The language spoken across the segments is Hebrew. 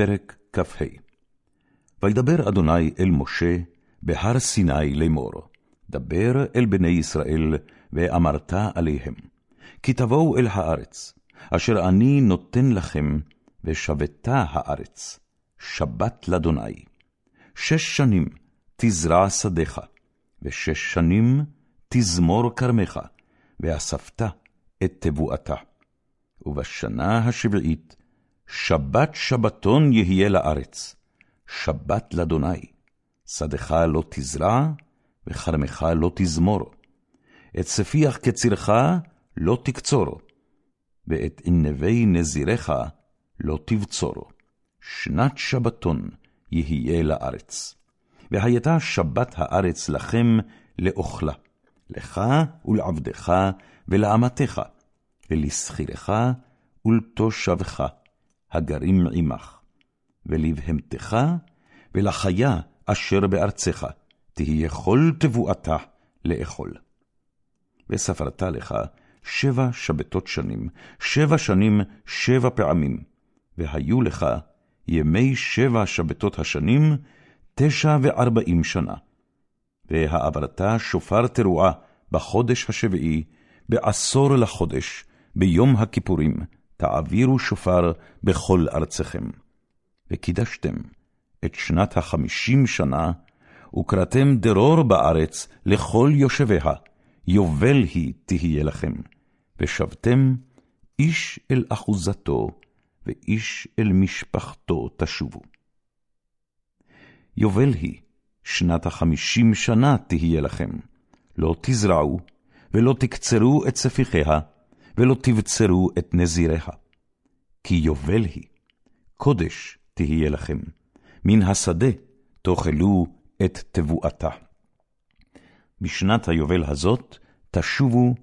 פרק כ"ה וידבר אדוני אל משה בהר סיני לאמור, דבר אל בני ישראל, ואמרת עליהם, כי תבואו אל הארץ, אשר אני נותן לכם, ושבתה הארץ, שבת לאדוני. שש שנים תזרע שדיך, ושש שנים תזמור כרמך, ואספת את תבואתה. ובשנה השביעית, שבת שבתון יהיה לארץ, שבת לאדוני. שדך לא תזרע, וכרמך לא תזמור. את ספיח קצירך לא תקצור, ואת ענבי נזירך לא תבצור. שנת שבתון יהיה לארץ. והייתה שבת הארץ לכם לאוכלה, לך ולעבדך ולאמתך, ולשכירך ולתושבך, הגרים עמך, ולבהמתך ולחיה אשר בארצך, תהיה כל תבואתה לאכול. וספרת לך שבע שבתות שנים, שבע שנים שבע פעמים, והיו לך ימי שבע שבתות השנים, תשע וארבעים שנה. והעברת שופר תרועה בחודש השביעי, בעשור לחודש, ביום הכיפורים, תעבירו שופר בכל ארצכם. וקידשתם את שנת החמישים שנה, וקראתם דרור בארץ לכל יושביה, יובל היא תהיה לכם, ושבתם איש אל אחוזתו, ואיש אל משפחתו תשובו. יובל היא, שנת החמישים שנה תהיה לכם, לא תזרעו, ולא תקצרו את ספיחיה, ולא תבצרו את נזיריה. כי יובל היא, קודש תהיה לכם, מן השדה תאכלו את תבואתה. בשנת היובל הזאת תשובו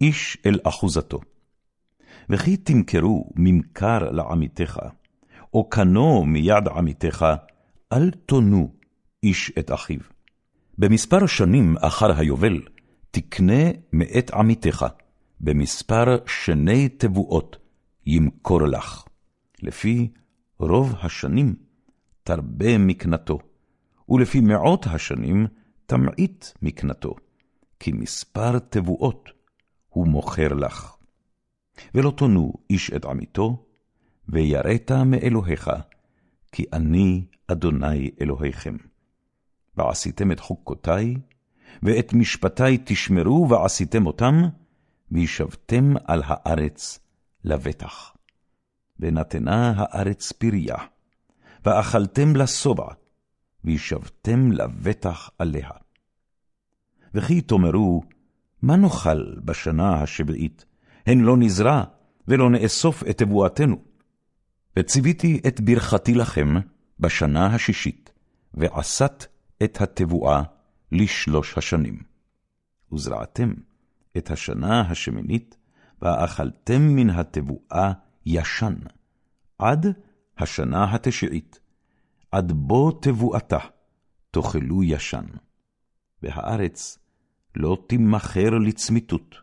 איש אל אחוזתו. וכי תמכרו ממכר לעמיתך, או קנו מיד עמיתך, אל תונו איש את אחיו. במספר שנים אחר היובל, תקנה מאת עמיתך, במספר שני תבואות ימכור לך. לפי רוב השנים תרבה מקנתו, ולפי מאות השנים תמעיט מקנתו, כי מספר תבואות הוא מוכר לך. ולא תונו איש את עמיתו, ויראת מאלוהיך, כי אני אדוני אלוהיכם. ועשיתם את חוקותי, ואת משפטי תשמרו ועשיתם אותם, וישבתם על הארץ לבטח. ונתנה הארץ פריה, ואכלתם לשובע, וישבתם לבטח עליה. וכי תאמרו, מה נאכל בשנה השביעית? הן לא נזרע, ולא נאסוף את תבואתנו. וציוויתי את ברכתי לכם בשנה השישית, ועשת את התבואה לשלוש השנים. וזרעתם את השנה השמינית, ואכלתם מן התבואה ישן, עד השנה התשיעית, עד בו תבואתה, תאכלו ישן. והארץ לא תימכר לצמיתות,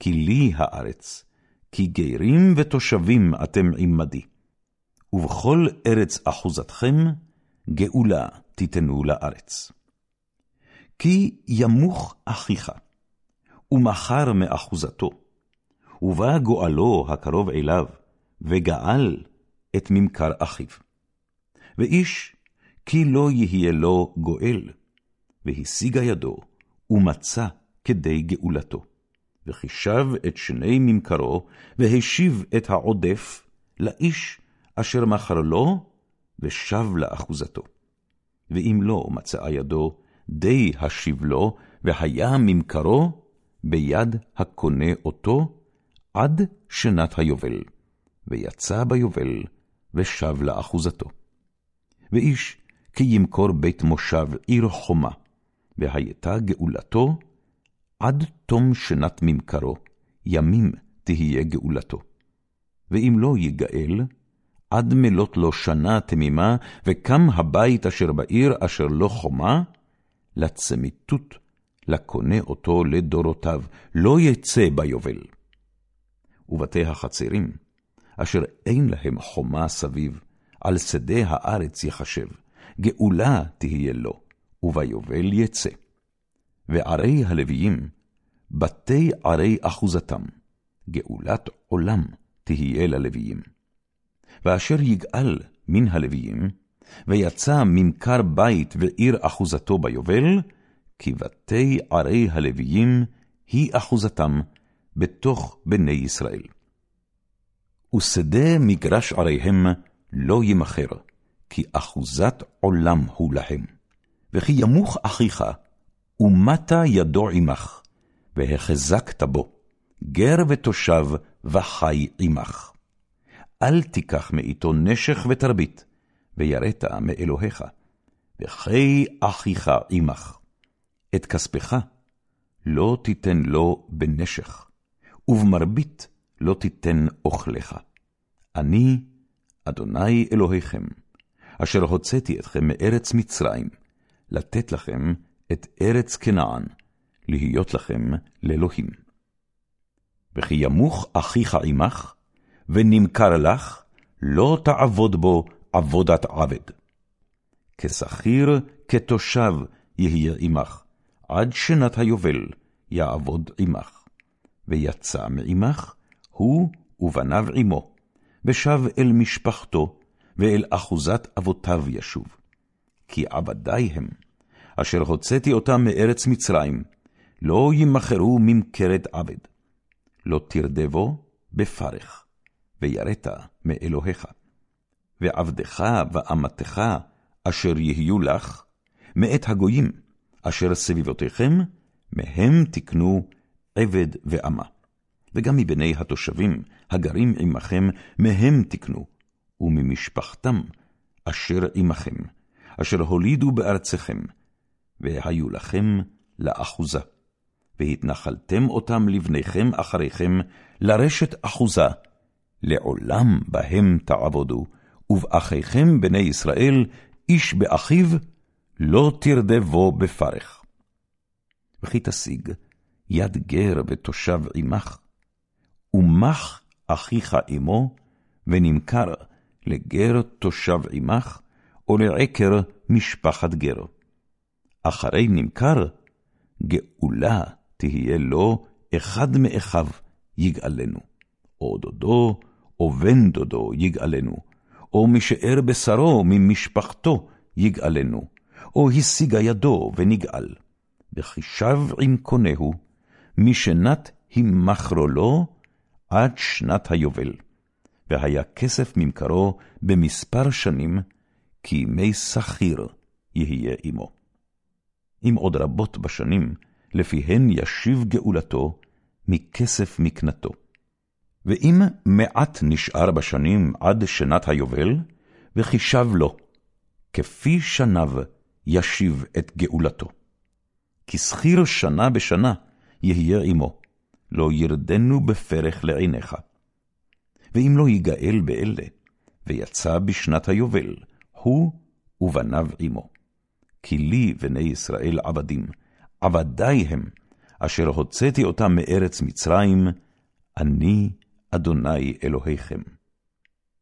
כי לי הארץ, כי גרים ותושבים אתם עמדי. ובכל ארץ אחוזתכם, גאולה תיתנו לארץ. כי ימוך אחיך, ומחר מאחוזתו, ובא גואלו הקרוב אליו, וגאל את ממכר אחיו. ואיש, כי לא יהיה לו גואל, והשיגה ידו, ומצא כדי גאולתו. וחישב את שני ממכרו, והשיב את העודף לאיש אשר מכר לו, ושב לאחוזתו. ואם לא מצאה ידו, די השיב לו, והיה ממכרו ביד הקונה אותו, עד שנת היובל. ויצא ביובל, ושב לאחוזתו. ואיש כי ימכור בית מושב עיר חומה, והייתה גאולתו, עד תום שנת ממכרו, ימים תהיה גאולתו. ואם לא יגאל, עד מלאת לו שנה תמימה, וקם הבית אשר בעיר אשר לא חומה, לצמיתות, לקונה אותו לדורותיו, לא יצא ביובל. ובתי החצרים, אשר אין להם חומה סביב, על שדה הארץ יחשב, גאולה תהיה לו, וביובל יצא. וערי הלוויים, בתי ערי אחוזתם, גאולת עולם תהיה ללוויים. ואשר יגאל מן הלוויים, ויצא ממכר בית ועיר אחוזתו ביובל, כי בתי ערי הלוויים היא אחוזתם בתוך בני ישראל. ושדה מגרש עריהם לא ימכר, כי אחוזת עולם הוא להם. וכי ימוך אחיך, ומטה ידו עמך, והחזקת בו, גר ותושב וחי עמך. אל תיקח מאיתו נשך ותרבית, ויראת מאלוהיך, וחי אחיך עמך. את כספך לא תיתן לו בנשך, ובמרבית לא תיתן אוכלך. אני, אדוני אלוהיכם, אשר הוצאתי אתכם מארץ מצרים, לתת לכם את ארץ כנען, להיות לכם לאלוהים. וכי ימוך אחיך עמך, ונמכר לך, לא תעבוד בו עבודת עבד. כשכיר, כתושב, יהיה עמך, עד שנת היובל יעבוד עמך. ויצא מעמך, הוא ובניו עמו, ושב אל משפחתו, ואל אחוזת אבותיו ישוב. כי עבדי הם, אשר הוצאתי אותם מארץ מצרים, לא ימכרו ממכרת עבד. לא תרדבו בפרך, ויראת מאלוהיך. ועבדך ואמתך אשר יהיו לך, מאת הגויים, אשר סביבותיכם, מהם תקנו עבד ואמה. וגם מבני התושבים הגרים עמכם, מהם תקנו, וממשפחתם אשר עמכם, אשר הולידו בארצכם, והיו לכם לאחוזה. והתנחלתם אותם לבניכם אחריכם, לרשת אחוזה, לעולם בהם תעבודו, ובאחיכם בני ישראל, איש באחיו, לא תרדבו בפרך. וכי תשיג יד גר ותושב עמך, ומח אחיך עמו, ונמכר לגר תושב עמך, או לעקר משפחת גר. אחרי נמכר, גאולה תהיה לו אחד מאחיו יגאלנו, או דודו, או בן דודו יגאלנו, או משאר בשרו ממשפחתו יגאלנו, או השיגה ידו ונגאל. וחישב עם קונהו, משנת הימכרו לו עד שנת היובל. והיה כסף ממכרו במספר שנים, כי ימי שכיר יהיה עמו. אם עוד רבות בשנים, לפיהן ישיב גאולתו מכסף מקנתו. ואם מעט נשאר בשנים עד שנת היובל, וחישב לו, כפי שניו ישיב את גאולתו. כי שכיר שנה בשנה יהיה עמו, לא ירדנו בפרך לעיניך. ואם לא יגאל באלה, ויצא בשנת היובל, הוא ובניו עמו. כי לי בני ישראל עבדים, עבדי הם, אשר הוצאתי אותם מארץ מצרים, אני אדוני אלוהיכם.